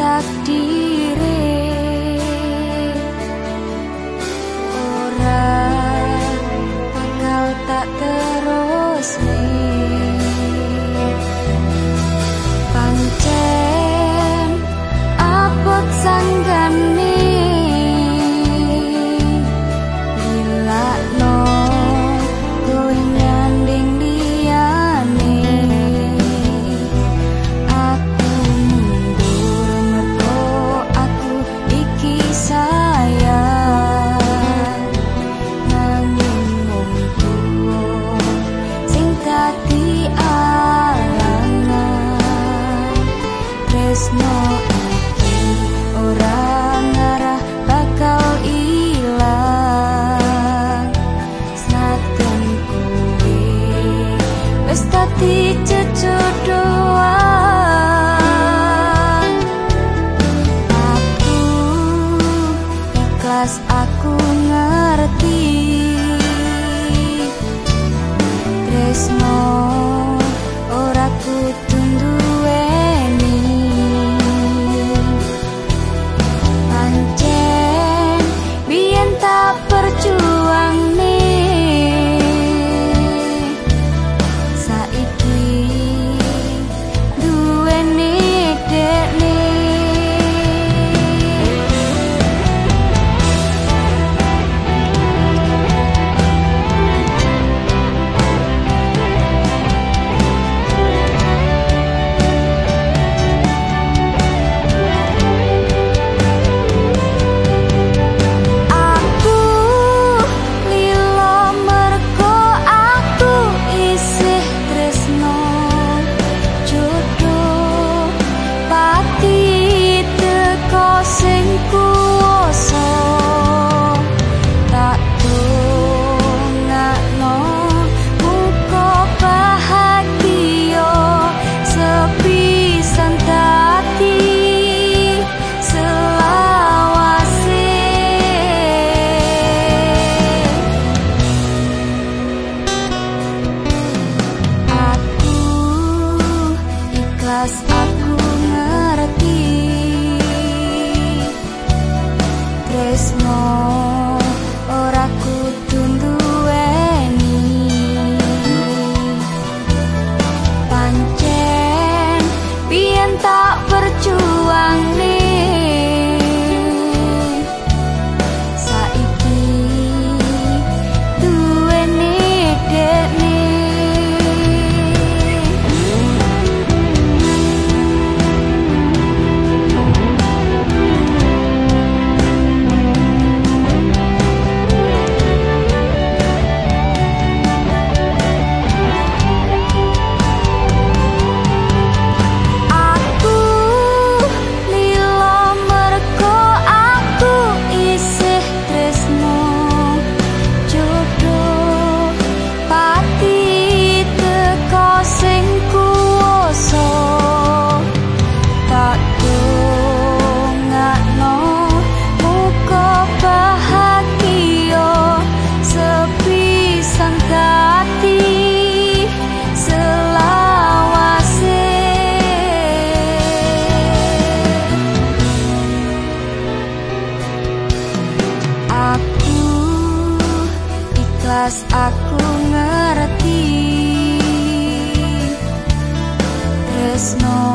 takdirin ora bakal tak terus quang minh. jelas aku ngerti. Tresno